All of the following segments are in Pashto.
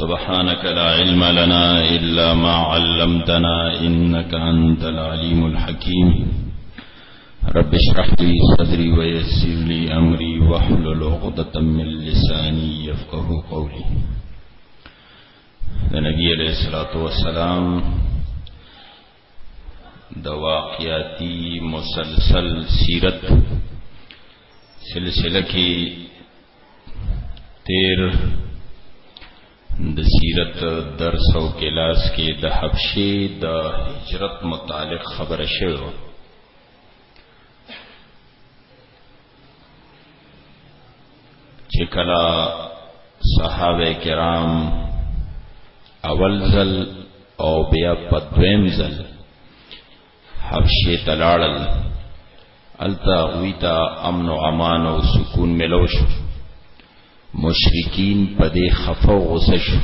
سبحانك لا علم لنا إلا ما علمتنا إنك أنت العليم الحكيم رب شرح لي صدري ويسر لي أمري وحلل عقدة من لساني يفقه قولي نبي عليه الصلاة والسلام دواقياتي مسلسل سيرت سلسلة كي تیر د سیرت درس او کلاس کې د حبشي د هجرت متعلق خبره شوه چې کله صحابه کرام اول ځل او بیا په دویم ځل حبشې ته لاړل التا وی تا امن او امان او سکون ملو شو مشرکین په دې خفه او غصه شو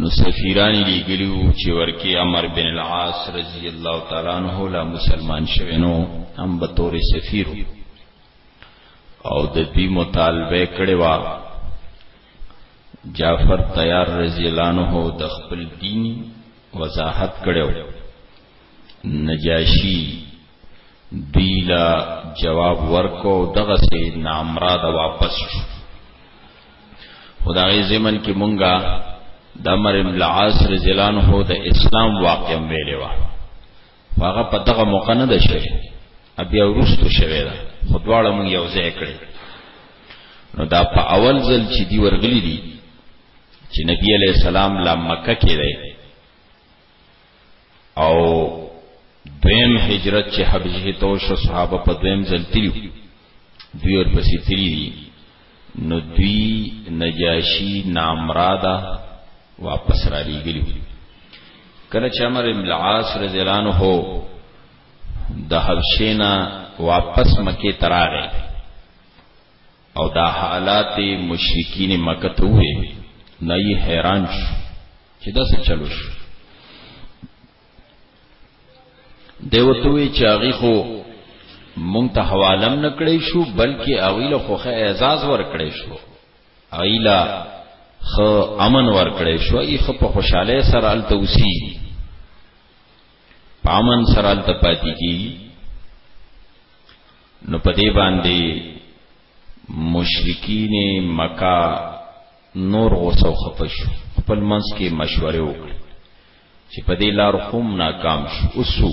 نو سفیران لګلیو چې ورکی عمر بن العاص رضی الله تعالی عنہ لا مسلمان شوه نو هم به تور سفیر او د دې مطالبه کړي وا جعفر تیار رضی الله عنه د خپل دین وضاحت کړو نجاشی دیلا جواب ورکو دغه سي نامراد واپس شو خدای زمن کې مونږه د امر ابن العاص رضی الله عنه د اسلام واقع ویلې و هغه په دغه موقع نه ده شوی بیا ورستو شوی ده خو دواړه مونږ یو ځای کړی نو دا په اول ځل چې دی ورغلی دی چې نبی علیہ السلام لا مکه کې دی او دویم هجرت چې حبشه ته شو صحابه په دویم ځل تلو دوی ور پسې تللی دي نو دوی نجاشی نامرادا واپس را لېږلي کله چې عمر بن العاص رضی الله عنه د حبشینا واپس مکه تراغه او دا حالات مشرکین مکه ته وې نه یې حیران شو چې دا څه چلو شو دیو ته وی چې هغه خو مونږ ته حوالم نکړې شو بلکې هغه له خوخه اعزاز ور کړې شو ایلا خ امن ور کړې شو ای خ په خوشاله سره ال توسی پامن سره ال تپاتی کی نو په دې باندې مشرکین مکه نور غوسه خپشو خپل منځ کې مشوره وکړي چې په دې لار هم ناکام شو اوسو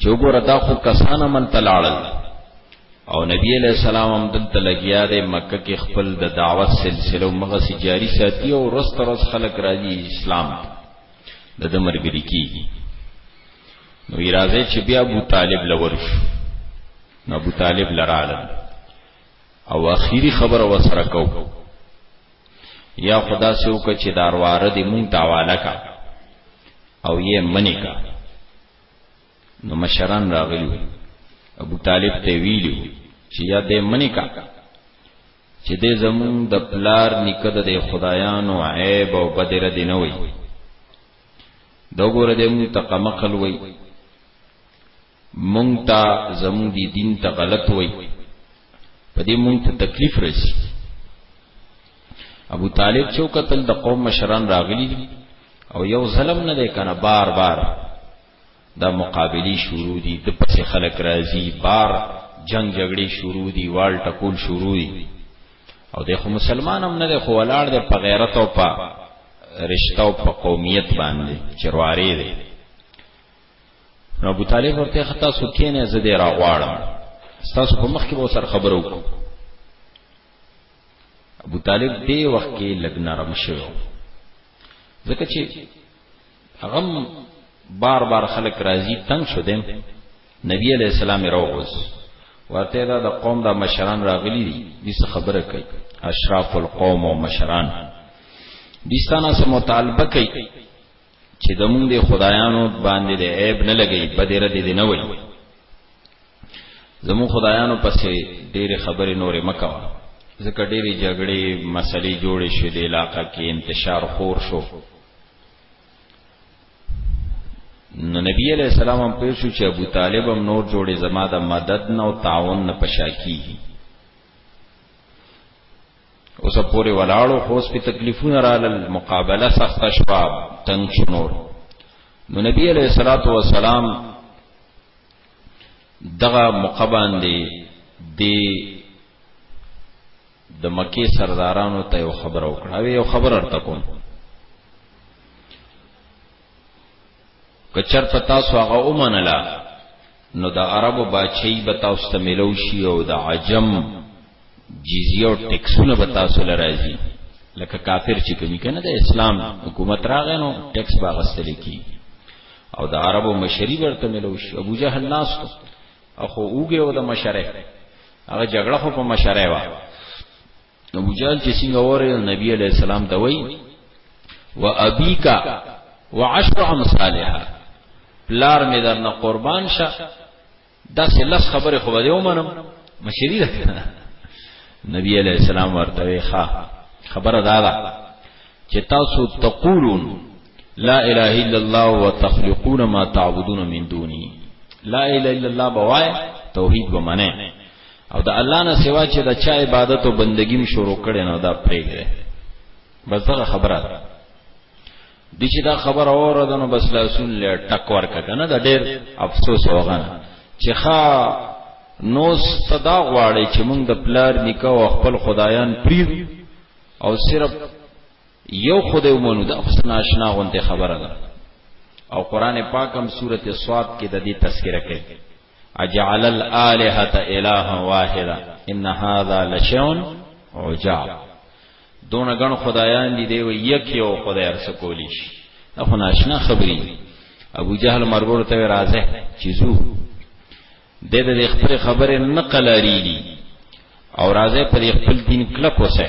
چې وګوره دا خو کسانه من تلاړل او نبی علیہ السلام هم دلته لګیا دی مکه کې خپل د دعوت سلسله مغه سي جاری ساتي او رس تر رس خلق راځي اسلام د د مرګري کیږي نو راځي چې بیا ابو طالب لور شو نو ابو طالب لراله او اخیری خبر وسره کو یا خدا سې وکړه چې دا ورواره دې مونږ ته حواله کا او یې منی کا نو مشران راغلی ابو طالب ته ویلو چې یا دې منی کا چې دې زمون د پلار نکد د خدایانو عیب او بدر دې نه وي دغه ور دې مون تقمقل وي مونږ ته زمونږ دی دین ته غلط وای په دې مونږ ته تکلیف رسی ابو طالب چې قتل د قوم مشران راغلی دي او یو ظلم نه دی کنه بار بار دا مقابلی شروع دي د پسې خلک راځي بار جنگ جګړې شروع دي وال ټکول شروع دي او د خو مسلمان هم نه دی خو ولاړ دی په غیرت او په رشتہ او په قومیت باندې چروارې دی نو ابو طالب ورته خطا سو کینه زه دې را غواړم تاسو په مخ کې به سر خبرو وکړو ابو طالب دې وخت کې لګ نرم شو ځکه چې هغه بار بار خلک راضي تنگ شو دیم نبی علیہ السلام راوغوس ورته دا د قوم د مشران راغلي دي دې خبره کوي اشراف القوم او مشران دستانه سم مطالبه کوي چې د مونږ د خدایانو باندې د عیب نه لګي بدې ردې دې نه وي زمو خدایانو پسې ډېرې خبرې نورې مکوه ځکه ډېرې جګړې مسلې جوړې شوې د علاقه کې انتشار خور شو نو نبی علیہ السلام هم پېښو چې ابو طالب هم نور جوړې زما د مدد نه او تعاون نه پشا کیږي اوس پورې ولاړو خو اوس په تکلیفونه رالل مقابله سخت شواب تنگ شنور نو نبی علیہ الصلوۃ والسلام دغه مقبان دی دی د مکی سردارانو ته یو خبر او کړه یو خبر ارته کوم که چرته تاسو هغه ومنله نو د عربو باچهي به تاسو ته ملو شي او د عجم جزیه او ټیکسونه به تاسو له راځي لکه کافر چې کوي کنه د اسلام حکومت راغی نو ټیکس به غستل کی او د عربو مشری ورته ملو شي ابو جهل ناس ته اخو اوګه او د مشره هغه جګړه خو په مشره و ابو جهل چې څنګه وره نبی علیہ السلام ته وای و ابیکا وعشر امثالها پلار مې درنه قربان شه دا سه لس خبره خو به ومنم مشری ده نبی علیہ السلام ورته ښا خبره دا ده چې تاسو تقولون لا اله الا الله وتخلقون ما تعبدون من دوني لا اله الا الله بوای توحید ومنه او د الله نه سوا چې د چا عبادت او بندګیم شروع کړي نو دا پرېږده بس دا خبره ده د چې دا خبر اوره ده نو بس لاسون له ټک ورکه کنه دا ډېر افسوس وغنه چې ښا نو صدا غواړي چې موږ د پلار نکاح او خپل خدایان پریر او صرف یو خدای ومنو دا خو ناشنا غونډه خبره ده او قران پاک هم سورته صاد کې د دې تذکرہ کوي اجعل الالهه اله واحده ان هذا لشون عجاب دون غن خدایان دي دی یک یو خدای ارس کولی شي اخو ناشنا خبري ابو جهل مرګور ته راځه چیزو د دې خبره خبره نقل لري او راځه پر خپل دین کلک وسه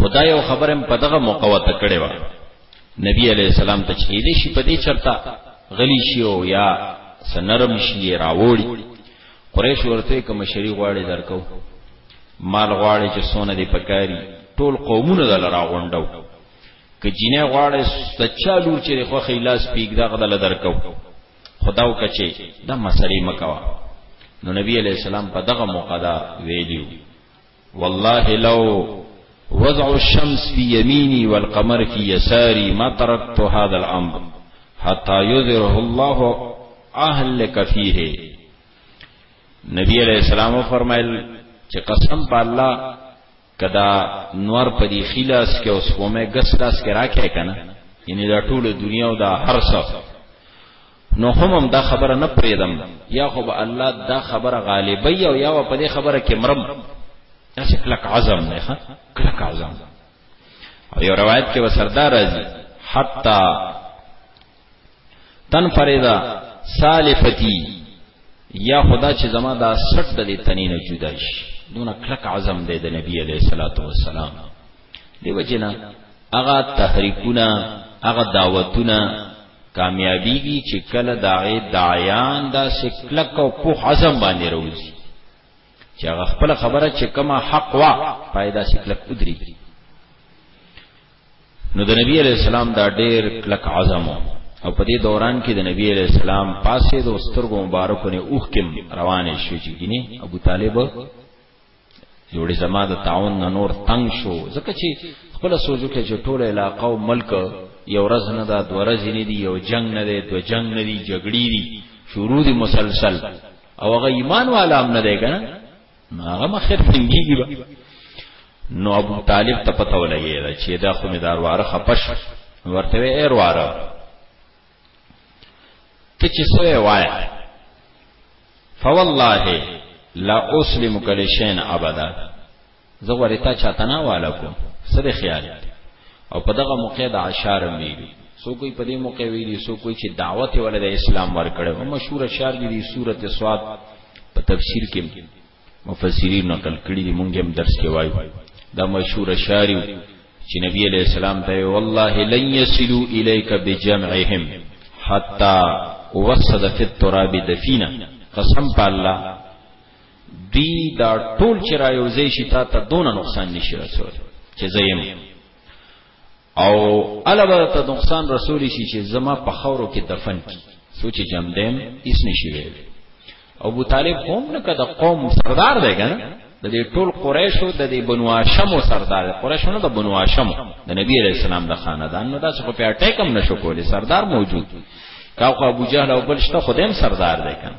خدا یو خبرم په دغه موقع وته کړې و نبی علی السلام ته چې دې شي په دې چرتا غلی شي او یا سنرم شي راوړي قریش ورته کوم شری غواړي درکو مال غواړي چې سونه دې پکاري ټول قومونه دل راغونډو که جینه غواړي سچا لور چې خو خیلاس پیګ دغه دل درکو خداو کچي دا مسلې مکوا نو نبی علی السلام په دغه موقع دا ویلیو والله لو وضع الشمس في يميني والقمر في يساري ما تركت هذا الامر حتى يظهره الله اهلك فيه نبی علیہ السلام فرمایل چې قسم په الله کدا نور په دې خلاص کې اوس کومه غسلاس کې راکې کنه یعنی دا ټول دنیا او دا هر څه نو هم هم دا خبره نه پریدم یا خو به الله دا خبره غالبی او یا په دې خبره کې مرم اسی کلک عزم نه ها کلک عزم او یو روایت کې وسردار راځي حتا تن فریدا سالفتی یا خدا چې زما دا سټ د دې تنین جدا شي دونه کلک عزم دی د نبی علیه الصلاۃ والسلام دی وجنا هغه تحریکونه هغه دعوتونه کامیابیږي چې کله داغه دایان دا سکلک او په حزم باندې روزي چې هغه خپل خبره چې کما حق وا پیدا سکلک ودري نو د نبی علی السلام دا ډیر کلک عزم او په دې دوران کې د نبی علی السلام پاسې د سترګو مبارکونه اوخ کې روانې شوې چې ګینه ابو طالب جوړې زما د تعاون نه نور تنگ شو ځکه چې خپل سوچو کې چې ټوله علاقه او ملک یو ورځ نه دا دوه ورځې نه دي یو جنگ نه دی دوه جنگ نه دي جګړې دي شروع دي مسلسل او هغه ایمان والا هم نه دی کنه نو هغه مخیر څنګهږي به نو ابو طالب ته پته ولګی چې دا خو مې دارواره خپش ورته وې ارواره ته چې سوې وای فوالله لا اسلم کل شین ابدا زه ورته چاته نه والا کوم سره خیال او په دغه موقع د اشعار ویلي سو کوئی په دې موقع ویلي سو کوئی چې دعوت ولر اسلام ورکړ مشهور اشعار دي سورته سواد په تفسیر کې مفسرین نقل کړی دی مونږ هم درس کې وایو دا مشهور شاری چې نبی علیہ السلام ته والله لن يسلو الیک بجمعهم حتا وسد فی التراب دفینا قسم په الله دی دا ټول چې را یوځې شي تا ته دون نقصان نشي رسول چې زیم او الا به ته نقصان رسول شي چې زما په خورو کې دفن کی سوچ جام دیم اس نشي ویل ابو طالب قوم نه کده قوم سردار دی کنه د دې ټول قریشو د دې بنو هاشم سردار قریشو نه د بنو هاشم د نبی علی السلام د خاندان نو دا څه په اټیک هم نشو کولی سردار موجود کاو ابو جهل او بل شته خدایم سردار دی کنه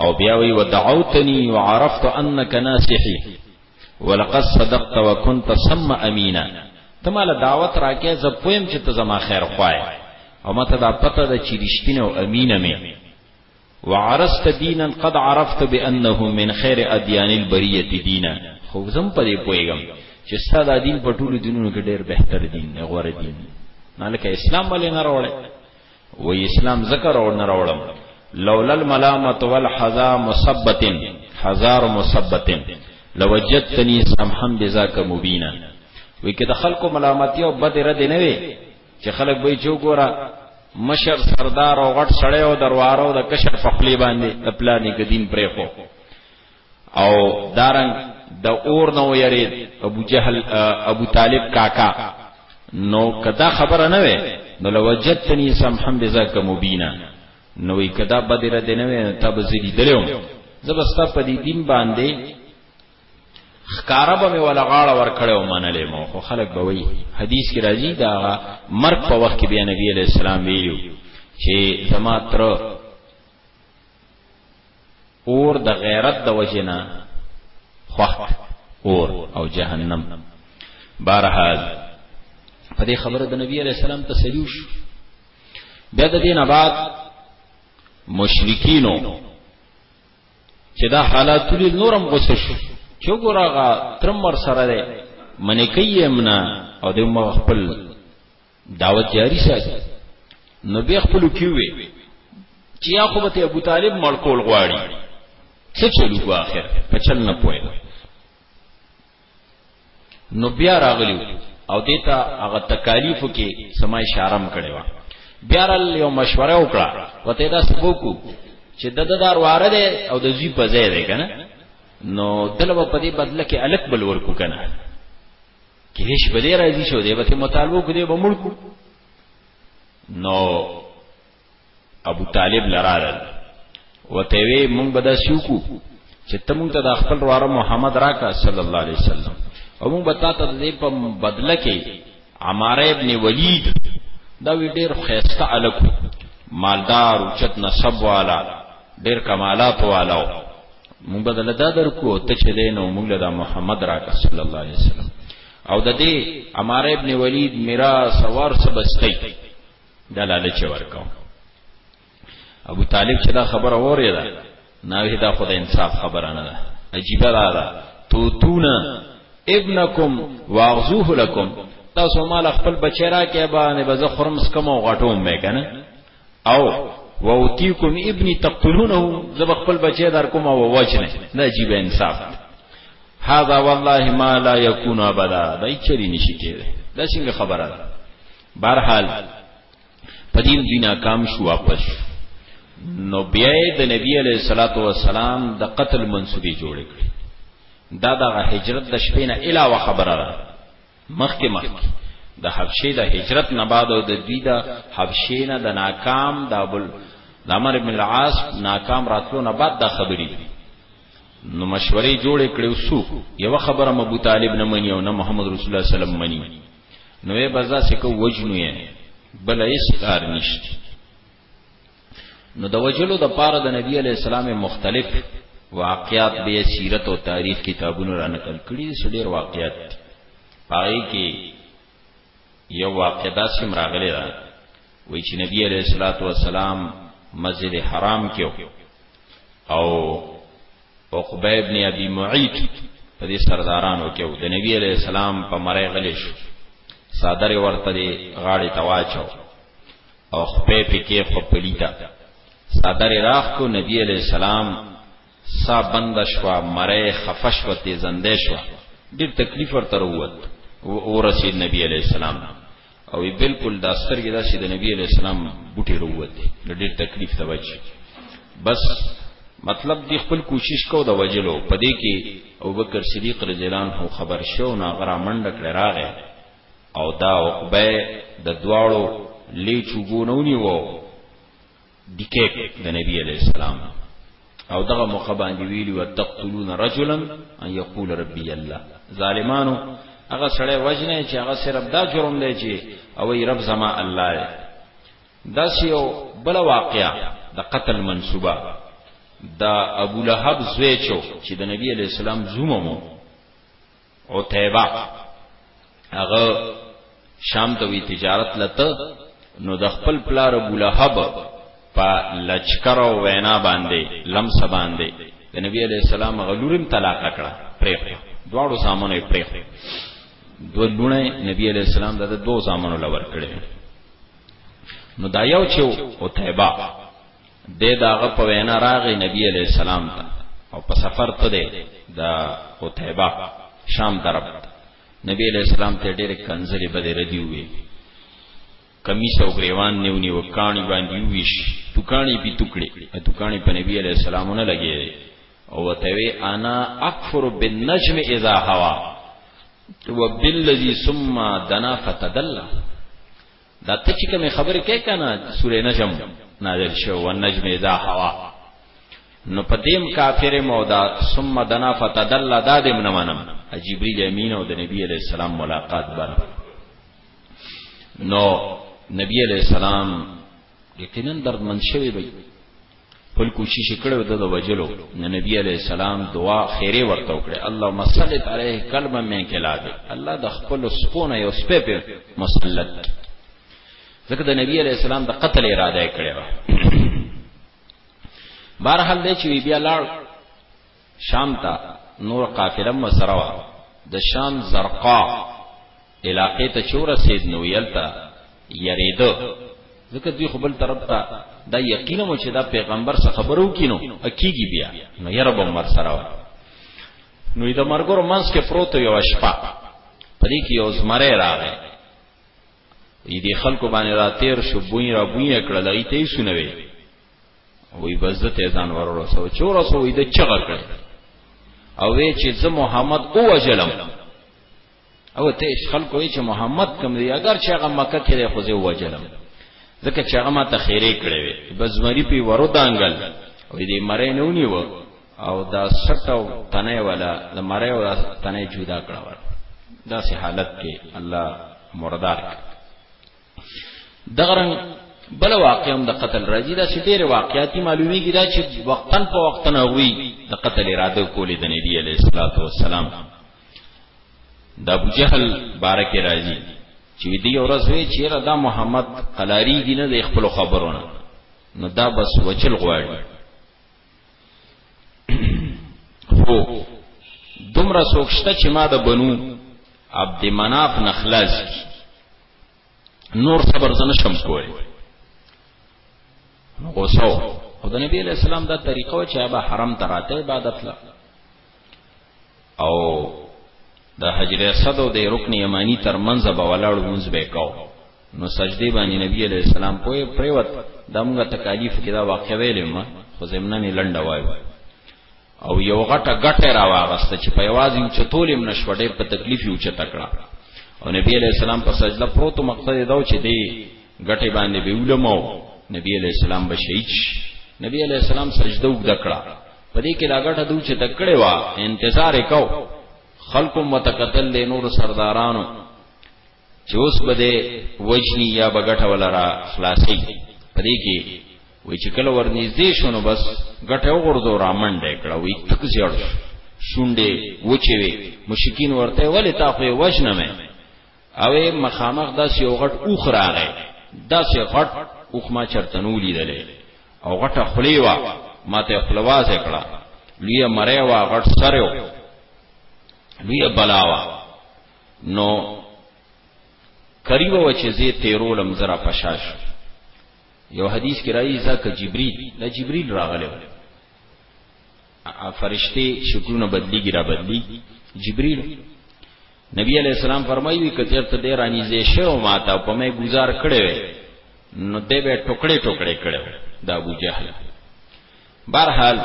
او بیا وی ودعوتنی وعرفت انک ناصحی ولقد صدقت وكنت سم امینا ته مال دعوت راکې زه پویم چې ته زما خیر خوای او ماته دا پته ده چې رښتینه او امینه مې وعرست دینا قد عرفت بانه من خیر ادیان البریه دینا خو زم په دې پویګم چې ساده دین په ټولو دینونو کې ډېر بهتر دین غوړه دین نه لکه اسلام ولې نه راوړل وی اسلام ځکه راوړ نه راوړم لولا الملامت والحذا مثبت هزار مثبت لوجدتنی سمحا بذاک مبینا وی که د خلکو ملامتیا او بد رد نه وي چې خلک به چو ګورا مشر سردار او غټ سړی او دروارو د کشر په خلی باندې د پلانې ګدین پرې خو او دارنګ د دا اور نو یری ابو جهل ابو طالب کاکا نو کدا خبره نه وې نو لوجتنی سم هم بذاک مبینا نو کدا بدره دی نه وې تب زیدی دلوم زبستا په دې دین باندې خکاربه مې ولا غاړه ور کړو منلې مو خو خلک به وی حدیث کې راځي دا مرګ په وخت کې بیا نبی علیہ السلام ویلو چې زما تر اور د غیرت د وجنا خوخ اور او جهنم بارحال په دې خبره د نبی علیہ السلام تسلیو شو بیا د دین بعد مشرکینو چې دا حالات ټول نورم غوسه شو چې ګورغه ترمر سره ده منې کوي امنا او د خپل دعوت جاری ساتي نو به خپل کیوي چې یا خو به ابو طالب مړ کول غواړي څه چلو کو اخر په چل نه پوي نو بیا راغلی او دیتا هغه تکالیف کې سمای شارم کړي وا بیا رل یو مشوره وکړه وته دا سبو کو چې د ددار واره ده او د زی په ځای ده کنه نو دلته په دې بدله کې الک بل ورکو کنه کېش به دې راځي شو دې به مطالبه کو دې به مړ کو نو ابو طالب لرارل وته وی مونږ به دا سوکو چې ته مونږ ته د خپل واره محمد راکا صلی الله علیه وسلم او مونږ به تا ته دې په بدله کې عمار ابن ولید دا وی ډیر خیسته الکو مالدار او چت نسب والا ډیر کمالات والا مونږ به دلته درکو ته چې دینو مونږ له محمد راکړه صلی الله علیه وسلم او د دې عمار ابن ولید میراث ور سبستی د لالچ ورکاو ابو طالب چې دا خبره وریده ناوی دا خدای انصاف خبره نه ده عجیبه ده دا توتونا ابنکم واغزوه لکم تاسو مال خپل بچی را کې باندې بز خرم سکم او غټوم مې کنه او واوتیکم ابنی تقتلونه زب خپل بچی در کوم او وجنه دا عجیب انصاف هذا والله ما لا يكون ابدا دا چری نشی کېده دا څنګه خبره ده بهرحال پدیم دینا کام شو واپس نو بیا د نبی علیہ الصلات والسلام د قتل منسوبي جوړ کړ دا د هجرت د شپې نه علاوه خبره ده مخکې مخکې د حبشې د هجرت نه بعد او د دوی د حبشې نه د ناکام د ابل د عمر بن العاص ناکام راتلو نه بعد دا خبرې دي نو مشورې جوړې کړې وسو یو خبره ابو طالب نه مني او نه محمد رسول الله صلی الله علیه وسلم مني نو یې بزا سکه وجنو یې بل هیڅ کار نشته نو د وجلو د پاره د نبی علی السلام مختلف واقعات به سیرت او تاریخ کتابونو را نقل کړي سړي واقعات پای کې یو واقع داسې مراغله ده وای چې نبی علیہ الصلات والسلام مسجد حرام کې او عقبه ابن ابي معيط په دې سردارانو کې د نبی علیہ السلام په مړی غلې شو صادره ورته غاړې تواچو او خپې پکې خو پلیتا صدر راخ کو نبی علیہ السلام سا بند شوا مره خفش و تیزنده شوا ډیر تکلیف ورته وروت او رسید نبی علیہ السلام او بالکل دا سترګې دا چې د نبی علیہ السلام بوټي وروت ډیر تکلیف ته وچ بس مطلب دی خپل کوشش کو د وجلو پدې کې ابوبکر صدیق رضی الله عنه خبر شو نا غرامند کړه راغې او دا عقبه د دواړو لیچوګونونی وو دکیک د نبی علی السلام او دغه موقع باندې ویلی وتقتلون رجلا ان یقول ربی الله ظالمانو هغه سړی وجنه چې هغه صرف دا جرم دی چې او ای رب زما الله دی دا سیو بل واقعا د قتل منسوبه دا ابو لهب زوی چو چې د نبی علی السلام زومو عتیبه هغه شام ته وی تجارت لته نو د خپل پلار ابو لهب په لچکر او وینا باندې لمس باندې د نبی علی السلام غلورم طلاق کړه پرې دواړو سامونه پرې دو لونه نبی علی السلام د دوه سامونو لور کړې نو دا یو چې او تیبا دی داغه په وینا راغی نبی علیہ السلام ته او په سفر ته دی د قتیبه شام طرف نبی علیہ السلام ته ډېر کنځلې بده ردی وی کمیس او گریوان نیونی و کانی باندې ویش دکانی پی ټکړي ا دکانی په نبی علیہ السلام نه لګي او وتوی انا اکفر بالنجم اذا هوا وبالذي ثم دنا فتدلى دا ته چې کومې خبرې کوي که نه سورې نجم نازل شو و نجم اذا هوا نو په دیم کافر مودا ثم دنا فتدل دا دیم نه منم جبرئیل امین او د نبی علی السلام ملاقات بر نو نبی علی السلام یقینا درمن شوی وي خپل کوشش کړو د وجلو نه نبی علی السلام دعا خیره ورته وکړه اللهم صل علیه کلمه من کلاب الله د خپل سپونه یو سپه په مسلط ځکه د نبی علی السلام د قتل اراده کړې و بهرحال دې چې بیا لاړ شام ته نوره قافله هم ورسره وه، د شام زرقاء علاقې ته چې ورسېد نو وي هلته یرېده، ځکه دوی خو بل طرف ته دا یقیناً وو چې دا پیغمبر څه خبره وکړي نو کېږي بیا، نو یره به هم ورسره وه. نو وي د ملګرو منځ کې پروت و، یوه شپه په دې کې یو زمری راغی، وي دې خلکو باندې راتېر شو، بوی را بوی یې کړل، هغوی ته یې سونه وې. وی بزت ځان ورور سو چور سو وی د چغه کړ او وی چې زه محمد او وجلم او ته خلکو وی چې محمد کوم دی اگر چې هغه مکه کې دی خو زه وجلم ځکه چې هغه ما ته خیره کړې وی بزمری په ورو دانګل او دې مړې نه ونیو او دا سټو تنه ولا د مړې ولا تنه جدا کړو دا سه حالت کې الله مردار کړ دغه رنګ بل واقع هم د قتل راځي دا چې ډېر واقعاتي معلومیږي دا چې وقتن په وقتن هغوی د قتل اراده کولې د نبی علیه الصلاۃ والسلام د ابو جهل بارک راځي چې دی ورځ وی چې را دا محمد قلاری دی نه د خپل خبرونه نو دا بس وچل غواړي هو دومره سوکشته چې ما د بنو عبد مناف نخلاص کی نور صبر زنه شم کوی نو غوسه او د نبی علیہ السلام دا طریقه و چې هغه حرم ته راته عبادت لا او د حجر اسد او د رکن یمانی تر منځ به ولاړ مونږ به کاو نو سجدی باندې نبی علیہ السلام په پریوت دمغه تکالیف کې دا واقع ویلې ما خو زمنه نه لنډه وایو او یو غټه غټه را واغسته چې په یوازې یو چتولم نشو ډېر په تکلیف یو چت کړه او نبی علیہ السلام په سجده پروت مقصد دا و چې دی غټه باندې به علماء نبی علیہ السلام به شهید نبی علیہ السلام سجده وګد کړه په دې کې دا غټه دوی چې تکړه وا انتظار وکاو خلکم وتقتل نور سردارانو چې اوس به دې وجنی یا بغټه ولرا خلاصي پدې کې وای چې کله ورنږدې شونه بس غټه وګرځو رامنډه کړه وای تک زیړ شونډې وچې وي مشکین ورته ولې تا خو وجنه مې اوې مخامخ داس یو غټ اوخ راغې داس یو غټ اوخ ما چرته نو لیدلې او غټه خلیوا ماته خلواز کړه لوی مریوا غټ سره لوی بلاوا نو قریب و چې زه تیرولم زرا پشاش یو حدیث کې راځي ځکه جبريل د جبريل راغلی و فرشته شکلونه بدلیږي را بدلی جبريل نبی علیہ السلام فرمایي کچر ته ډیر اني زه شو ماته په مې گزار کړې نو دې به ټوکړې ټوکړې کړې دا ابو جهل بهرحال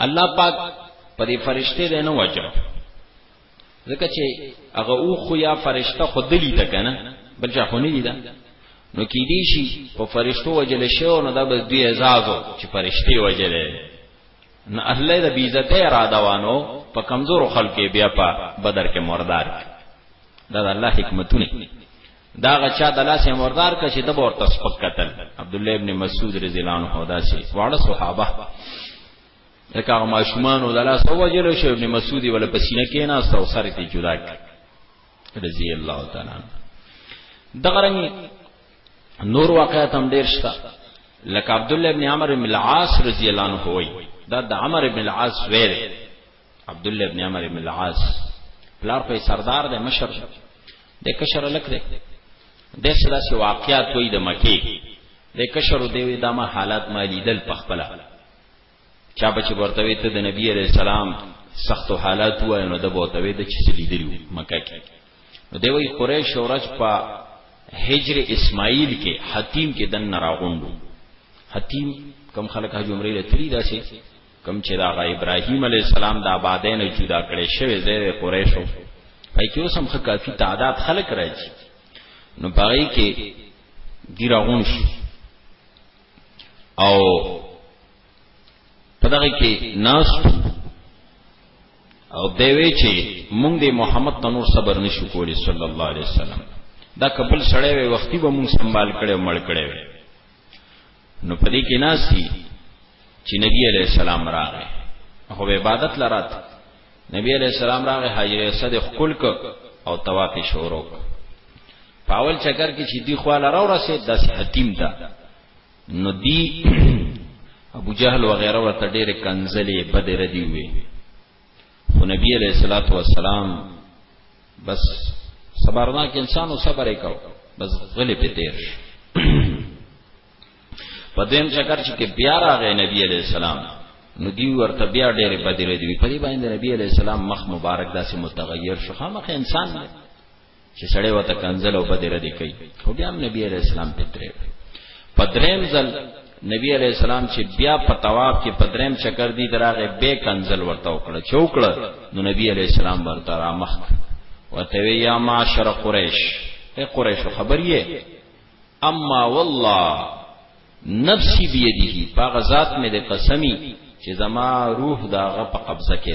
الله پاک په دې فرشته دی نه وجه ځکه چې هغه او خو یا فرشته خو دلی ده کنه بل چا خو نه دی ده نو کې دی شي په فرشتو وجل شي او نو دا به دوی عزازو چې فرشته وجل نه الله د بیزته را دوانو په کمزورو خلکو بیا په بدر کې مردار دا د الله حکمتونه دا غچا د لاس مردار کړ چې د بور تسبق قتل عبد الله ابن مسعود رضی الله عنه دا سي واړه صحابه لکه هغه ماشومان او د لاس او وجلو شو ابن مسعود ولا پسینه کینا او سر ته جدا کړ رضی الله تعالی عنہ دغه رنګ نور واقعات هم ډیر شته لکه عبد الله ابن عمرو بن العاص رضی الله عنه وای دا د عمرو بن العاص ویل عبد الله ابن عمر ابن العاص پلار په سردار د مشر د کشر لک دی د سره سي واقعیات وې د مکی د کشر دی وې دما حالات ما لیدل په خپل چا بچ ورته وې ته د نبی عليه السلام سخت حالات وای نو د بوته وې د چې لیدلو مکه کې نو دی وې قریش اورج په هجر اسماعیل کې حتیم کې دن راغوندو حتیم کم خلک هجومرې لتري داسې کوم چې دا غا ابراهيم عليه السلام د آبادې نه جدا کړي شوی زیر قریشو پای کې اوسم خه کافي تعداد خلک راځي نو پای کې ګیراغون شو او پدغه کې ناس او دوی چې مونږ د محمد تنور صبر نشو کولی صلی الله علیه وسلم دا کپل سړی وي وختي به مونږ سنبال کړي مړ کړي نو په دې کې ناسي چې نبی عليه السلام راغی خو عبادت لرات نبی عليه السلام راغی حاجر اسد خپل ک او طواف شروع پاول چکر کې چې دی خو لاره ورسه د حتیم دا نو دی ابو جهل وغیرہ ورته ډېر کنزلې بدر دی وی خو نبی علیہ الصلوۃ والسلام بس صبرناک انسان او صبر یې کاو بس غلې په تیر شو په دیم چکر چې بیا راغی نبی علیہ السلام نو دی ورته بیا ډېرې بدې ردوي په دې باندې نبی علیہ السلام مخ مبارک داسې متغیر شو خامخ انسان دی چې سړی وته کنزل او بده ردی کوي خو بیا نبی علیہ السلام په درې په دریم ځل نبی علیہ السلام چې بیا په طواف کې په دریم چکر دی دراغه به کنزل ورته وکړه چوکړه نو نبی علیہ السلام ورته را مخ وته یا معاشر قریش اے قریش خبریه اما والله نفسی بیده پاغه ذات مې د قسمی چې زما روح داغه په قبضه کې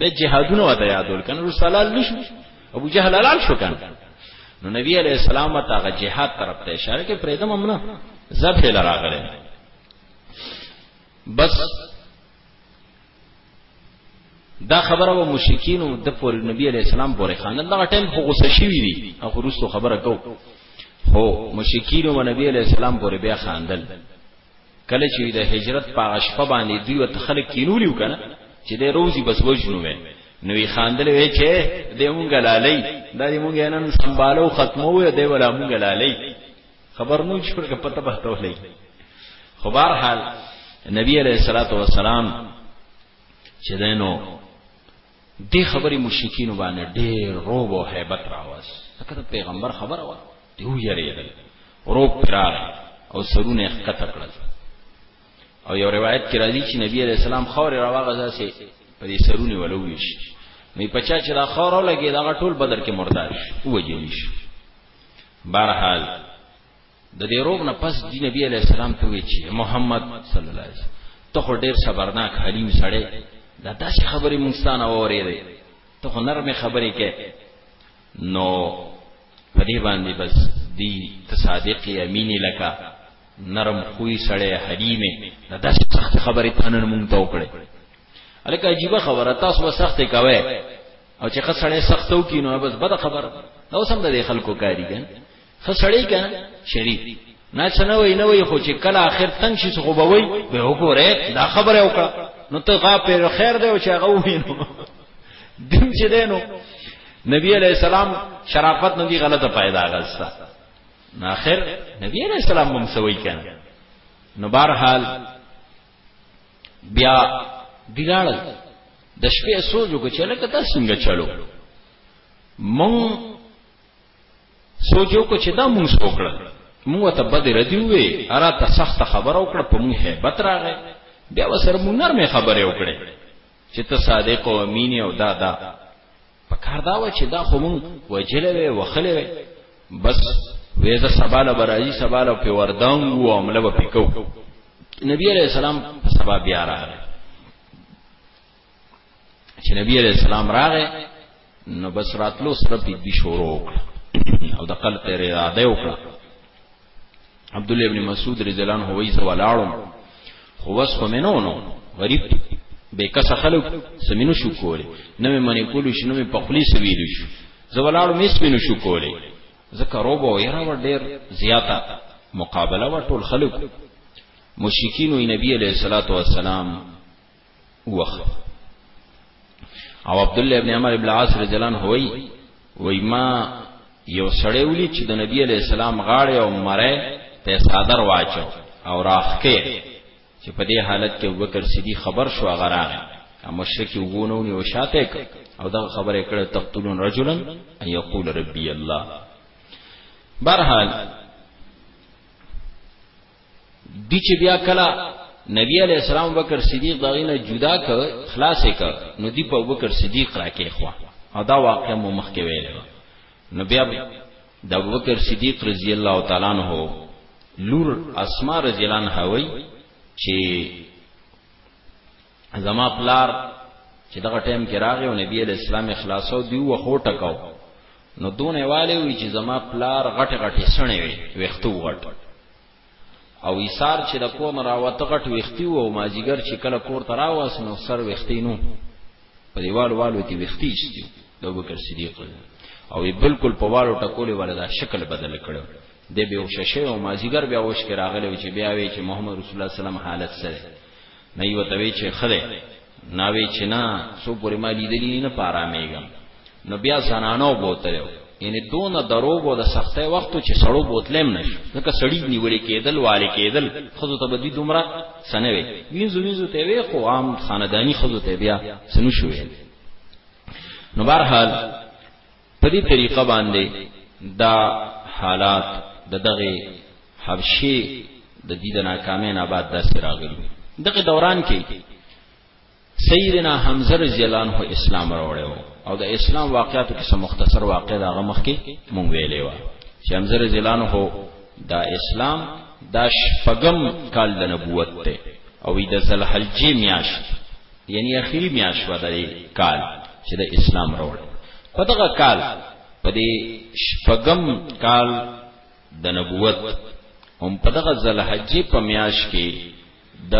د جهادونو وته یادول کنه رسول الله شو ابو جهل حلال شو کنه نو نبی علیہ السلام ته هغه جهاد طرف ته اشاره کې پرېدم امنا ذبح لراغله بس دا خبره و مشرکین او د پور نبی علیہ السلام پورې خان دا ټیم خو غوسه شي وی او روسو خبره کو هو مشرکین او نبی علیہ السلام پورې بیا خاندل کله چې د هجرت په غشپه باندې دوی وت خلک کینولیو کنه چې د روزي بس وجنو وې نو یې خاندل وې چې د مونږ لالي د مونږ نن سنبالو ختمو وې د ولا مونږ لالي خبر نو چې ورګه پته به ته ولې خو بهر حال نبی عليه الصلاه والسلام چې دینو دې خبرې مشرکینو باندې ډېر روب او هیبت راوس ځکه د پیغمبر خبره وه دی ویریدل روب پرار او سرونه ښکته کړل او یو روایت کې راځي چې نبی عليه السلام خور راوغځه سي په دې سرونه ولوي شي نو پچا چې دا خور لګي دا ټول بدر کې مردار شي وجني شي بهرحال د دې روغ نه پس دی نبی علی السلام ته وی چې محمد صلی الله علیه وسلم ته خو ډیر صبرناک حلیم سړی دا داسې خبرې مونږ ستانه اورېدې ته خو نرمه خبرې کې نو په دې باندې بس دی تصادق امین لکا نرم خوې سړی حلیمه دا داسې سخت خبرې تانه مونږ ته وکړې الکه عجیب خبره تاسو سخت کوي او چې خسړې سختو کینو بس بد خبر دا اوس هم د خلکو کاری ګن خسړی کا شریف نه څنګه وای نه وای خو چې کله اخر تنگ شي خو به وای به وګوره دا خبره وکړه نو ته غا په خیر دی او چې هغه وینو دین چې دینو نبی علیہ السلام شرافت نه دی غلطه پیدا غستا نو اخر نبی علیہ السلام هم سوي کنه نو بهرحال بیا دیلاړل د شپې سوچو کو چې لکه دا څنګه چلو مون سوچو کو چې دا مونږ وکړل مونږ ته بد ردی وې ارا ته سخت خبره وکړه په مونږ hebat راغې بیا وسره مونږ نرمه خبره وکړې چې ته صادق او امین او دا دا په کار دا و چې دا خو مونږ وجلې وې وخلې وې بس وېزه سباله برایي سباله په وردان وو عمله وپکو نبی علیہ السلام سبا بیا راغی چې نبی عليه السلام راغې نو بس راتلو سره په دې شروع وکړه او د قلب تر اراده وکړه عبد الله ابن مسعود رضی الله عنه وایي زوالالم خو وس خو منو نو غریب به کس خلک سمینو شو کوله نه مې منې کولو شنو مې په خلی سویلو شو زوالالم یې سمینو شو کوله ځکه روبو یې را ډیر زیاته مقابله ور ټول خلک مشرکین او نبی علیہ الصلوۃ والسلام وخت او عبد الله ابن عمر ابن العاص رضی الله عنه وای وای ما یو سړی ولي چې د نبی علی السلام غاړه او مړې ته صادر واچو او راخکې چې په دې حالت کې ابوبکر صدیق خبر شو غراغ او مشرک وګونو نیو شاته ک او دا خبره کړه تقتلون رجلا ان یقول ربی الله برحال دي چې بیا کله نبی علی السلام بکر صدیق دغینه جدا ک خلاص ک نو دی په بکر صدیق راکې خو او دا واقعا مو مخ کې ویل نو بیا د بکر صدیق رضی الله تعالی عنہ لور اسماء رضی الله عنها وای چې زما پلار چې دغه ټیم کې راغی او نبی علی اسلام اخلاصو دی و خو ټکاو نو دون والي وی چې زما پلار غټ غټ سنې وي وختو غټ او ایثار چې د کوم راوت غټ وختی وو ما جګر چې کله کور ته راواس نو سر وختی نو په دیوال والو تی وختی شتي د ابوبکر صدیق او بالکل په والو ټکولې ولا دا شکل بدل کړو د به وششه او ما جګر بیا وش کې راغلی چې بیا وی چې محمد رسول الله سلام حالت سره نه یو ته وی چې خله ناوی چې نه سو پوری ما لیدلی نه پارامیګم نو بیا زنانو بوتلو یعنی دون دروغ او د سختې وختو چې سړو بوتلم نشو ځکه سړی نیولې کېدل والي کېدل خزو ته بدی دومره سنوي وینځو وینځو ته وی خو عام خاندانی خزو ته بیا سنو شوې نو بهرحال په دې طریقه باندې دا حالات د دغه حبشي د دې د ناکامۍ نه بعد داسې راغلي دغه دوران کې سیدنا حمزه رضی الله عنه اسلام راوړیو او د اسلام واقعاتو کې سم مختصر واقع دا غمخ کې مونږ ویلې و چې حمزه رضی الله عنه دا اسلام دا شپږم کال د نبوت ته او د ذل حجې میاشت یعنی اخیری میاشت وه د کال چې د اسلام راوړ په دغه کال په دې شپږم کال د نبوت هم په دغه ذلحجې په میاشت کې د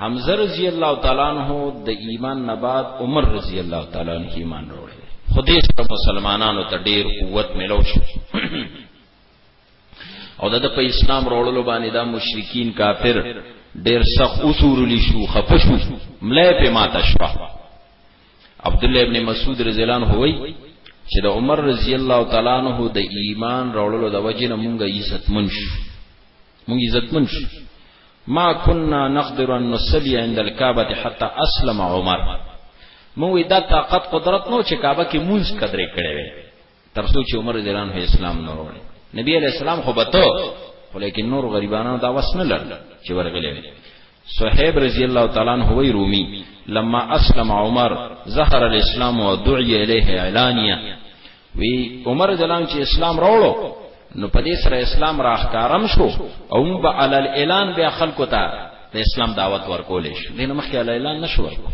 حمزه رضی الله تعالی عنہ د ایمان نه بعد عمر رضی الله تعالی عنہ ایمان راوړ خدای سره مسلمانانو ته ډیر قوت ملو شو او د په اسلام وروړلو باندې دا مشرکین کافر ډیر سخت اوسورلی شو خپشو ملای په ماته شو عبد الله ابن مسعود رضی الله عنه وای چې د عمر رضی الله تعالی عنہ د ایمان وروړلو د وجې نه مونږه عزت منش مونږ عزت منش ما كنا نقدر ان نصلي عند الكعبه حتى اسلم عمر مونږ دا طاقت قدرت نو چې کعبه کې مونږ قدرې کړې وي تر څو چې عمر رضی الله عنه اسلام نه وروړي نبی علیہ السلام خو بته خو لیکن نور غریبانو دا وس نه لر چې ورغلې صہیب رضی الله تعالی عنہ وی رومي لما اسلم عمر ظهر الاسلام ودعي اليه اعلانيا وی عمر رضی الله عنه چې اسلام راوړو نو په دې سره اسلام راخکارم شو او موږ به علل اعلان بیا خلکو ته د اسلام دعوت ورکول شو دینه مخکې علل اعلان نشو ورکول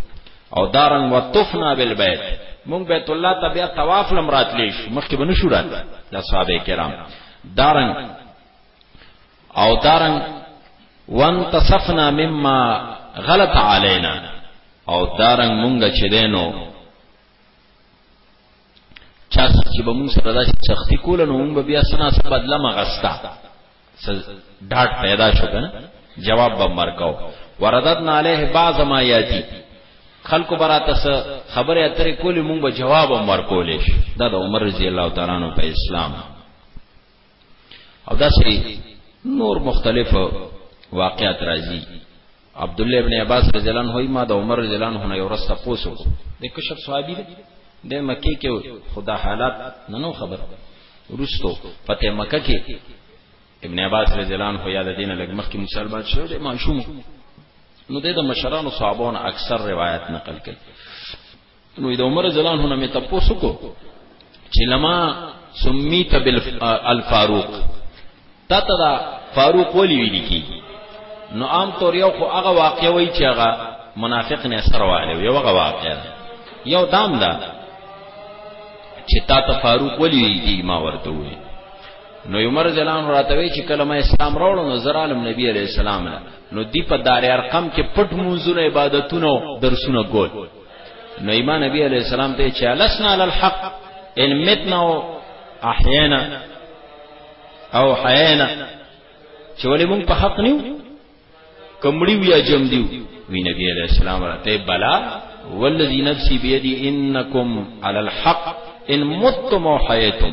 او دارن وطفنا بالبيت مونږ بیت الله ته بیا طواف لم راتلی شو مخکې به نشو رات د صحابه کرام دارن او دارن وانتصفنا مما غلط علينا او دارن مونږ چې دینو چا چې به موږ سره داسې سختی کوله نو موږ به بیا سنا څه بدله مغستا ډاټ پیدا شو کنه جواب به مرکاو ورددنا علیه بعض ما یاتی خلکو براته خبره اترې کولې موږ به جواب هم ورکولې دا د عمر رضی الله تعالی عنہ په اسلام او داسې نور مختلف واقعات راځي عبد الله ابن عباس رضی الله عنه ما د عمر رضی الله عنه نه ورس تاسو کو د کشف صحابي د مکه کې خدا حالات نه نو خبر ورستو پته مکه کې ابن عباس رضی الله عنه یاد دین لګ مخ کې مسلمان شو د معشوم نو د مشرانو صحابانو اکثر روایت نقل کړي نو د عمر زلان هونه می تاسو کو چې لما سمیت بالفاروق تا ته دا فاروق ولی ویل کی نو عام طور یو خو هغه واقع وای چې هغه منافق نه سره والي یو هغه واقع یو دام دا چې تا ته فاروق ولی ویل کی ما ورته وی نو عمر زلان راتوي چې کله ما اسلام راوړ نو زر عالم نبی عليه السلام نو دی په دار ارقم کې پټ منځونه عبادتونه درسونه ګول نو ایمان نبی علیہ السلام ته چې لسنا علی الحق ان متنا او احیانا او حیانا چې ولې مونږ په حق نیو کمړی ویا جم دیو وی نبی علیہ السلام راته بلا والذی نفسی بیدی انکم علی الحق ان متم او حیاتم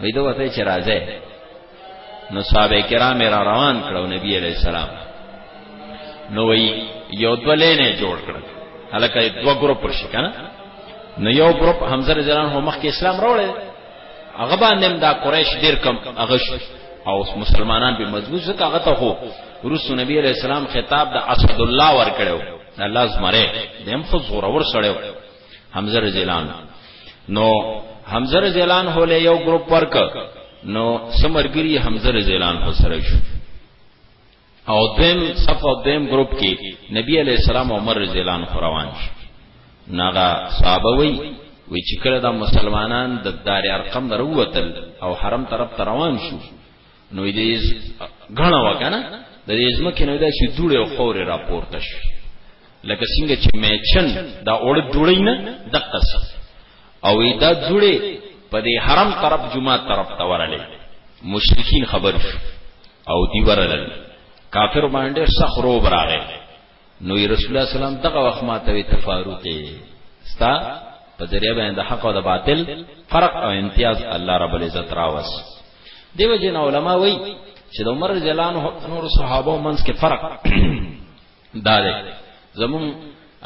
وې دوه ته چې راځي نو صحابه کرام را روان کړو نبی علیہ السلام نو وی یو دولې نه جوړ کړ هلکه دوه ګروپ شي کنه نو یو ګروپ حمزه رضی الله عنه مخکې اسلام راوړل هغه باندې دا قریش ډیر کم هغه او مسلمانان به مضبوط ځکه هغه ته هو رسول نبی علیہ السلام خطاب د اسد الله ور کړو الله زمره دیم خو زوره ور سړیو حمزه رضی الله عنه نو حمزه رضی الله عنه له یو ګروپ ورک نو سمرګری حمزه رضی الله عنه سره شو او دیم صف او دیم ګروپ کې نبی علی السلام عمر رضی الله عنه روان شو ناغه صحابه وی وی چې کله دا مسلمانان د دار ارقم نه وروتل او حرم طرف ته روان شو نو دې غاڼه وکنه د دې ځمکې نه داسې دوړې او خورې راپورته شي لکه څنګه چې میچن دا اوړ دوړې نه دقص او دا دوړې په دې حرم طرف جمعه طرف ته ورلې مشرکین خبر شو او دی ورلل کافر باندې سخرو براغه نو رسول الله سلام دغه وخت ما ته ته فاروق ستا په ذریعہ باندې د حق او د باطل فرق او امتیاز الله رب العزت راوس دیو جن علماء وای چې د عمر رضی الله عنه نور صحابه منځ کې فرق دا دی زمون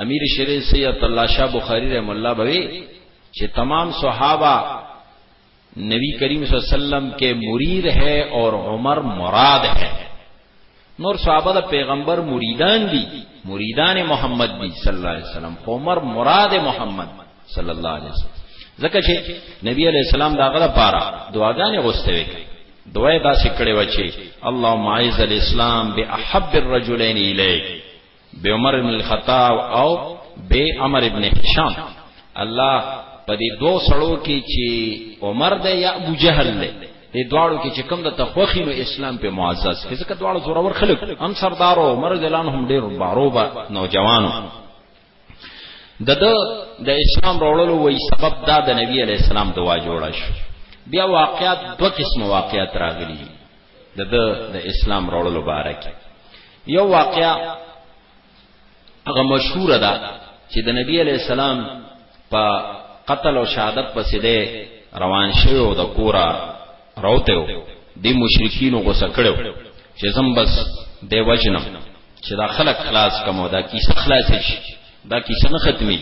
امیر شریعت سید الله شاه بخاری رحم الله بوي چې تمام صحابه نبی کریم صلی الله علیه وسلم کې مرید ہے او عمر مراد ہے نور صحابه د پیغمبر مریدان دي مریدان محمد دي صلی الله علیه وسلم عمر مراد محمد صلی الله علیه وسلم ځکه چې نبی علیہ السلام داغه لپاره دعاګانې غوښته وي دعای دا سکړې وچی اللهم اعز الاسلام باحب الرجلین الیک بے عمر ابن الخطاب او بے عمر ابن حشام الله په دې دوو سړو کې چې عمر دی یا ابو جهل دی دې دواړو کې چې کوم د تخوخي نو اسلام په معزز کې ځکه دواړو زورور خلک هم سردارو عمر جلان هم ډېر باروبا نوجوانو د د اسلام راوړلو وای سبب دا د نبی علی السلام دوا جوړه شو بیا واقعات دوه قسم واقعات راغلي د د د اسلام راوړلو باره کې یو واقعا هغه مشهور ده چې د نبی علی السلام په قتل او شهادت پسې ده روان شوی او د کورا راوته دی مشرکین غوسه کړو چې زم بس د وجنم چې دا خلق خلاص کمو دا کیسه خلاص شي دا کیسه نه ختمي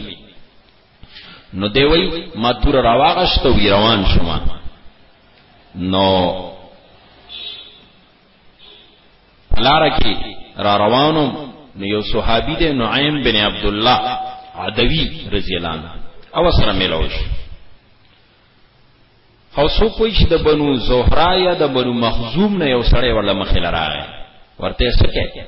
نو دی وی ما تور راواغشت وی روان شوم نو لار کې را روانو نو یو صحابي دی نعیم بن عبد الله عدوی رضی الله عنه او سره ملاو شو او سو کوئی چې د بنو زهرا یا د بنو مخزوم نه یو سړی ورله مخې لراغی ورته سکه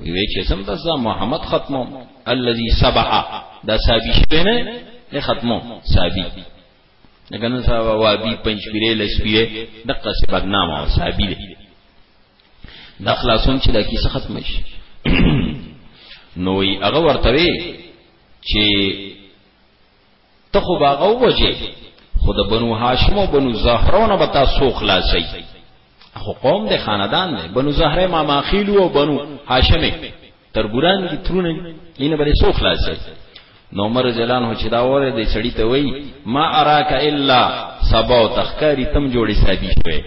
وی چې سم د محمد ختمو الذي سبع دا صحابي شپه نه ختمو صحابي لکه نن سبا وابي پنځپیرې لسپیرې دغه څه بدنامه او صاحبي دي دا خلاصون چې دا کیسه ختم شي نو یې هغه ورته وی چې ته خو باغه وځي خود بنو هاشم او بنو زهرونه به تاسو خلاصي خو قوم د خاندان دی بنو زهره ما ماخیلو او بنو هاشمه تر ګوران دي ترونه ینه بلې سو خلاصې نو عمر جلان هو چې دا وره دې سړی ته وای ما اراک الا سبا او تخکاری تم جوړې سابي شوې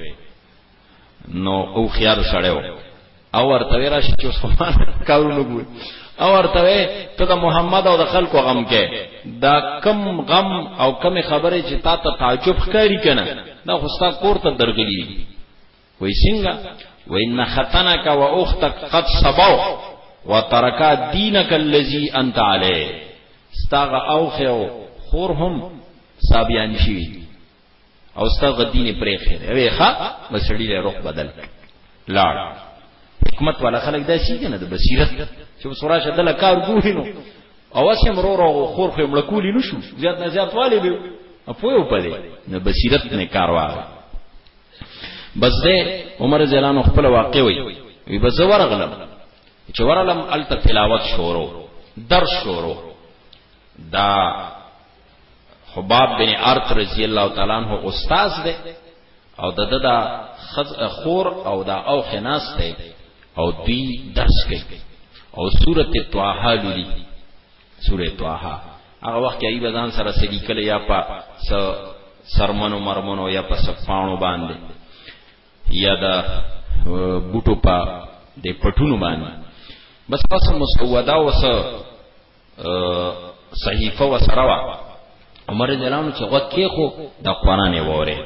نو او خيار سړیو او ورته ورا شي چې عثمان کارونه ګوي او ورته ته د محمد او د خلکو غم کې دا کم غم او کم خبره چې تا ته تعجب ښکاری کنه دا خوستا کور ته درغلی وای څنګه وای ان ختنک و اختک قد صبوا وترکا دینک الذی انت علی استاغه او خو خور هم سابیان شي او استاغه دین پرې خیر وی ښا مسړی له رخ بدل لاړ حکمت والا خلک دا شي کنه د بصیرت چې وسرا شه دل کار ګوهینو او اسې مرو رو خور خو ملکولی نشو زیات نه زیات والی به په یو پدې نه بصیرت نه کار واغ بس ده عمر رضی الله عنه خپل واقع وي وی بس ورغلم چې ورغلم الته تلاوت شروع درس شروع دا حباب بن ارت رضی الله تعالی عنہ استاد ده او د ددا خز خور او دا او خناس ده او دوی درس کوي او سورته طه لولي سوره طه هغه وخت کې ایبه ځان سره سړي کله یا په سرمنو مرمنو یا په سپانو باندې یا د بوټو په د پټونو باندې بس پس مسوده وس صحیفه وسره وا عمر جلانو چې غوږ کې خو د قران وره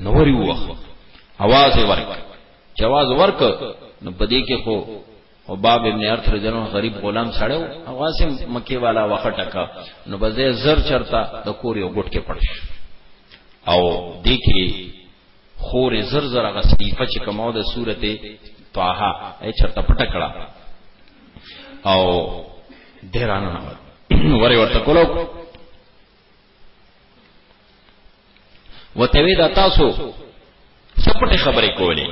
نوري وخت आवाज ورک جواز ورک نو پدې کې خو حباب ابن ارث رضی الله غریب غلام سړیو او غاسم مکی والا وخت ټکا نو بځه زر چرتا د کور یو ګټ کې پړ او دې کې خور زر زر هغه صحیفه چې کومه د سورته طه ای چرته پټ کړه او ډیرانه وره ورته کولو وتوی دا تاسو سپټه خبرې کولې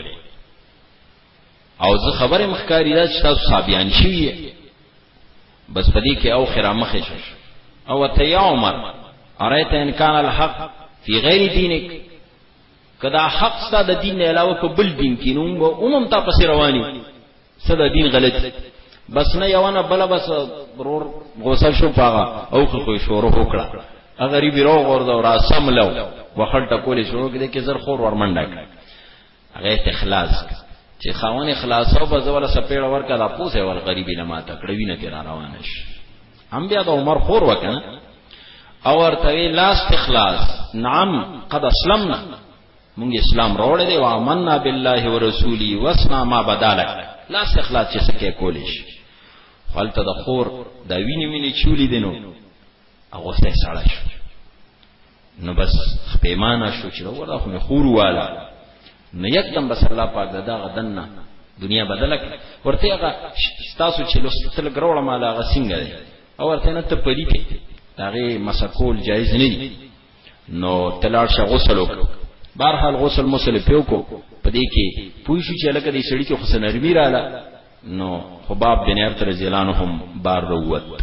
او زه خبره مخکاری دا چې تاسو صابیان شوی بس پدې کې او خرا مخه شو او ته یا عمر ارایت ان کان الحق فی غیر دینک کدا حق ستا د دین نه علاوه په بل دین کې نو به عموم تا پس رواني ستا دین غلط بس نه یوانه بل بس برور غوسه شو پاغه او خو شروع وکړه غریب رو غور دا را سم لو وخل ټکولې شروع کړي کې زر خور ورمنډه کړ هغه ته خلاص چې خاون خلاصو په زول سپېړه ورکا دا پوسه ور غریبی نه ماته کړې وینه تیر روانه شي هم بیا د عمر خور وکنه او ورته لاس تخلاص نعم قد اسلمنا مونږ اسلام راوړې دی او آمنا بالله ورسولی واسمع ما بدالک لاس تخلاص چې سکه کولیش خپلته د خور د وینې وینې چولی دینو هغه سره سړی شو نو بس خپېمانه شو چې ولا خو مې خور والا نو یکدم بس الله پاک دا دغه دنه دنیا بدله کړه ورته هغه تاسو چې لوستل ګروړه مال هغه څنګه دی او ورته نه ته پدی ته هغه مسکول جایز نه دی نو تلاړ شه غسل وکړه بهرحال غسل مسل پیو کو پدې کې پوه شو چې لکه دې سړی کې حسن ارمی رااله نو خباب بن ارت رضی الله عنهم بار وروت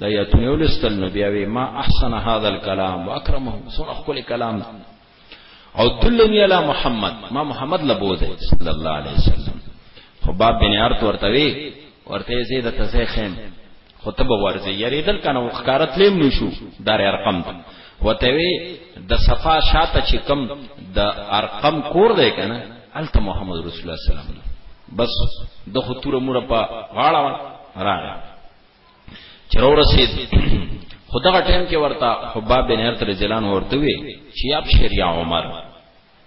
دا یاتونه ولستل نو بیا وی ما احسن هذا الكلام واکرمه سونه خپل کلام او دلنی علی محمد ما محمد لبوده صلی الله علیه وسلم خو باب بن ارت ورته وی ورته زید ته زه خیم خطبه ورځي یریدل کنه وخکارت لیم نشو دار ارقم وته وی د صفا شاته چې کم د ارقم کور دی کنه الته محمد رسول الله صلی الله علیه وسلم بس د خطوره مور په غاړه راغی چرو رسید خدغه ټیم کې ورته حباب بن ارت رجلان ورته وی چې اب شریع عمر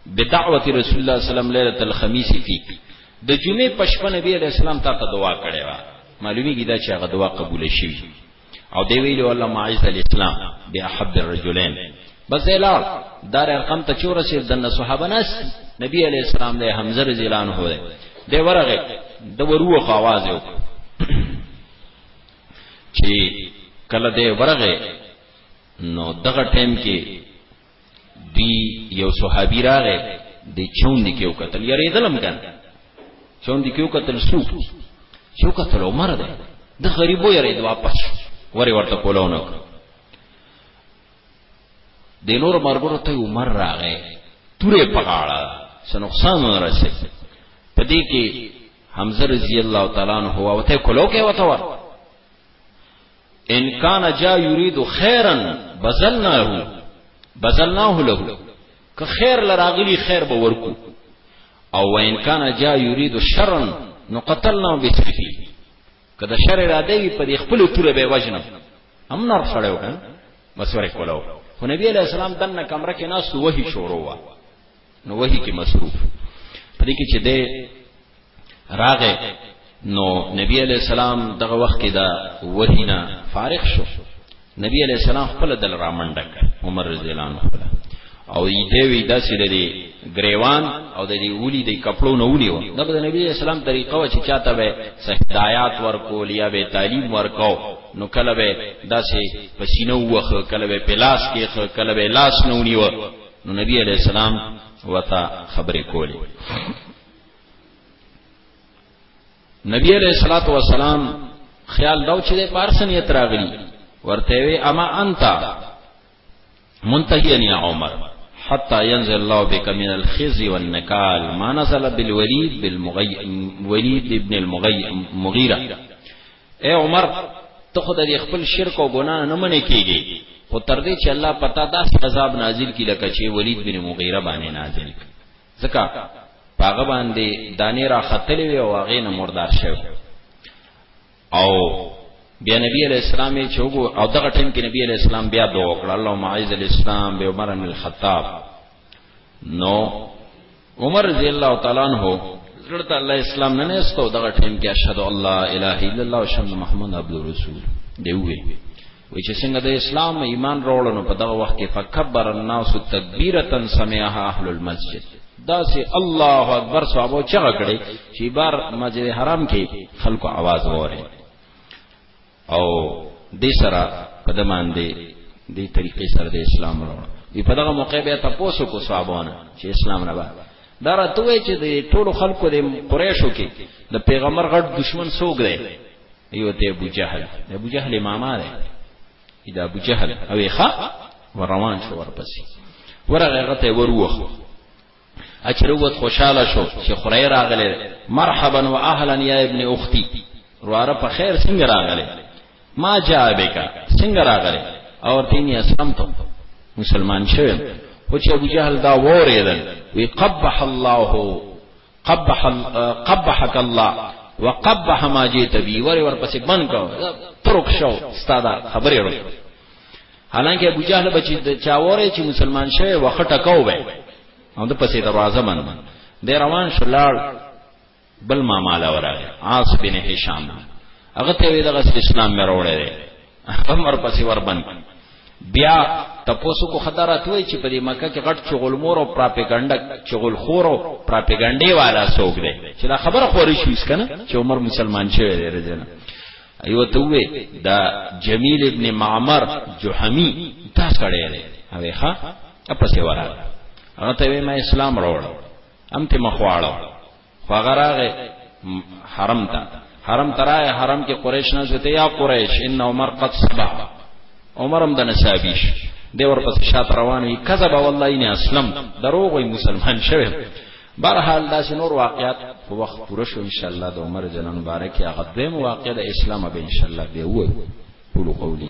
بدعوت رسول الله صلی الله علیه وسلم ليله الخميس فی د جمعې پښپ نبی علیہ السلام ته دعا کړې و معلومی کیدا چې هغه دعا قبول شي او دی ویلو الله معز الاسلام بیا حب الرجلین بس دی لاړ دار ارقم ته چور سي دنه صحابه ناس نبی عليه السلام د حمزه رضی الله عنه دی دی ورغه د ورو خو आवाज یو چې کله دی ورغه نو دغه ټیم کې دی یو صحابي راغې د چوند کې یو قتل یری دلم کړ چوند کې یو قتل سو یو قتل عمر دی د غریبو یری د واپس وری ورته کولونه د نور مرګرو ته عمر راغې تورې پغاړه سنقصان رسې په دې کې حمزه رضی الله تعالی عنہ هو او ته کولو کې وته ور ان کان جا یرید خیرا بذلناه بذلناه له که خیر لراغلی خیر به ورکو او وان کان جا یرید شرا نو قتلنا بسفی که د شر اراده وي په دې خپل توره به وجنم هم نور سره وکړ مسوره کولو خو نبی علیہ السلام دنه کمره کې ناس وਹੀ شروع وا نو وਹੀ کې مصروف پدې کې چې دې راغه نو نبی علیہ السلام دغه وخت کې دا وਹੀ نه فارغ شو نبی علیہ السلام خپل دل را منډه کړ عمر رضی الله عنه خپل او دې وی داسې لري گریوان او د دې ولي د کپړو نه ونیو دا د نبی علیہ السلام طریقه و چې چاته به هدایات ورکول یا به تعلیم ورکاو نو کله به داسې پسینه وخه کله به پلاس کې کله به لاس نه ونیو نو نبی علیہ السلام وتا خبرې کولې نبی علیہ الصلوۃ والسلام خیال داو چې د پارسنیت راغلی ورته وی اما انت منتهیان یا عمر حتى ينزل الله بك من الخزي والنكال ما نزل بالوليد بالمغي وليد ابن المغي مغيره اے عمر ته خدای دې خپل شرک او ګناه نه منې کیږي خو تر دې چې الله پتا داسې عذاب نازل کړي لکه چې ولید بن مغیره باندې نازل کړي ځکه په هغه باندې دانې راختلې وي او هغې نه مردار شوی او بیا نبی علیہ السلام یې چوغو او دغه ټیم کې نبی علیہ السلام بیا دعا وکړه اللهم اعز الاسلام به عمر بن الخطاب نو عمر رضی الله تعالی عنہ زړه الله اسلام نه نهستو دغه ټیم کې اشهد الله اله الا الله او شمس محمد عبد الرسول دی وی وی چې څنګه د اسلام ایمان راوړل نو په دغه وخت کې فکبر الناس تکبیرتا سمعها اهل المسجد دا سي الله اکبر صحابه چغه کړي چې بار مسجد حرام کې خلکو आवाज وره او دې سره په دمان دې دې طریقې سره د اسلام راوړل وی په دغه موقع بیا تاسو کو صحابهونه چې اسلام نه وایي دا راته وی چې د ټولو خلکو د قریشو کې د پیغمبر غټ دشمن سوګ دی ایو ته ابو جهل ابو جهل ماما ده دا ابو جهل او ښا روان شو ورپسې ورغه غته وروخ اچروت خوشاله شو چې خړای راغله مرحبا واهلا یا ابن اختی رواره په خیر څنګه راغله ما جاء بك څنګه راغله او تیني اسلام ته مسلمان شوم خو چې ابو جهل دا وریدل وی قبح الله قبح قبحك الله وقبح ما جئت به ور ور پسې بند کو ترک شو استاد خبرې ورو حالانکه ابو جهل بچی د چاوره چې مسلمان شوی وخټه کو وای او د پسې دروازه من د روان شلال بل ما مال وراغه عاص بن هشام هغه ته وی دغه اسلام مې وروړی هم ورپسې وربند بیا تاسو کو خطر اتوي چې په دې مکه کې غټ چغل مور او پراپګاندا چغل خور او پراپګانډي والا څوک دی چې دا خبره خوري شو اس کنه چې عمر مسلمان شوی دی رجنه ایو ته وې دا جمیل ابن معمر جوحمی دا سړی دی هغه ښا اپسې وراله هغه ته ما اسلام راوړ امته مخواړو خو هغه راغی حرم ته حرم ته راغی حرم کې قریش نه زته یا قریش ان عمر قد صبا عمر هم د نصابیش دی ورپسې شاته روان وي کذب والله ان اسلم دروغ وي مسلمان شوی برحال دا نور واقعات په وخت پوره شو ان شاء الله د عمر جنن مبارک هغه دیم واقع د اسلام به ان شاء الله به وو قولو قولي